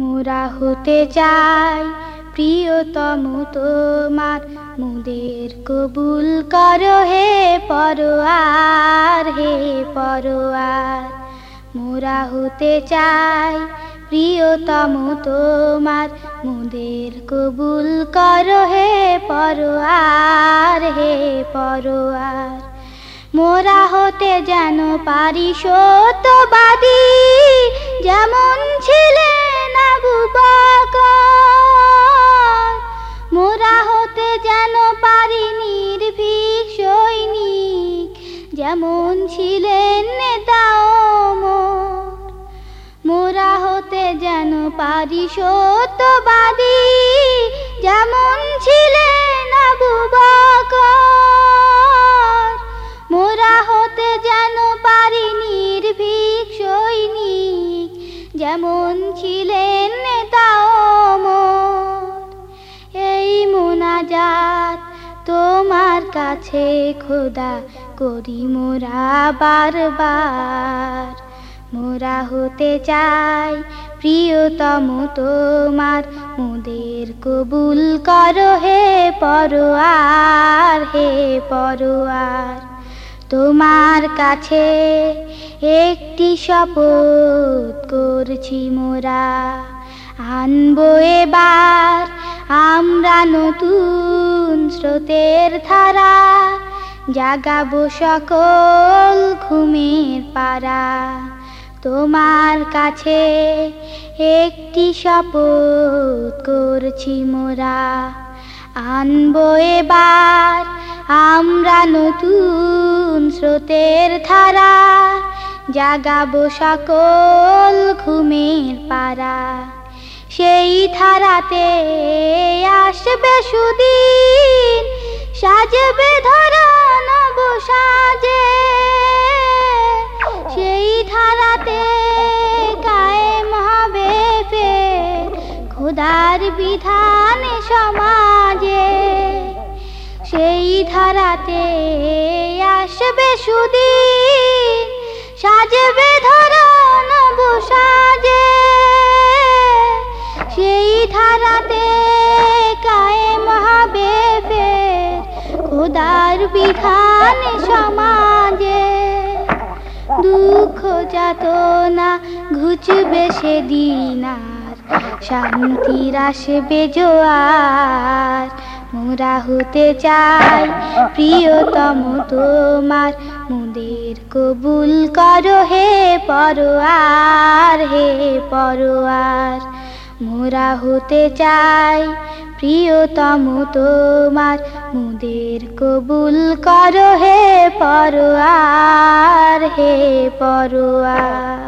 মোরা হতে চাই, প্রিয়তম তোমার। মুদের কবুল করো হে পরোয়ার হে পরোয়ার। মোরা হতে চাই, প্রিয়তম তোমার। মুদের কবুল করো হে পরোয়ার হে পরোয়ার। মোরা হতে যেন পারি সত্যবাদী, যেমন ছিলেন মোরা হতে যেন পারি নির্ভীক সৈনিক, যেমন ছিলেন নেতা মোরা হতে যেন পারি সত্যবাদী, যেমন ছিলেন যেমন ছিলেন এই মোনাজাত তোমার কাছে খোদা করি মোরা বারবার। মোরা হতে চাই প্রিয়তম তোমার, মোদের কবুল করো হে পরোয়ার হে পরোয়ার। তোমার কাছে একটি শপথ করছি মোরা। আনব এবার আমরা নতুন স্রোতের ধারা। জাগাবো সকল ঘুমের পাড়া। তোমার কাছে একটি শপথ করছি মোরা। আনব এবার আমরা নতুন স্রোতের ধারা। জাগাবো সকল ঘুমের পাড়া। সেই ধারাতে আসবে সুদিন, সাজবে ধরা নব সাজে। সেই ধারাতে কায়েম হবে ফের খোদার বিধান সমাজে। সেই ধারাতে আসবে সুদিন সাজবে ধরা সাজে, সেই ধারাতে কায়েম হবে ফের খোদার বিধান সমাজে। দুঃখ যাতনা ঘুচবে সেদিন আর, শান্তির আসবে জোয়ার। মোরা হতে চাই, প্রিয়তম তোমার মুদের কবুল করো হে পরোয়ার হে পরোয়ার। মোরা হতে চাই, প্রিয়তম তোমার মুদের কবুল করো হে পরোয়ার হে পরোয়ার।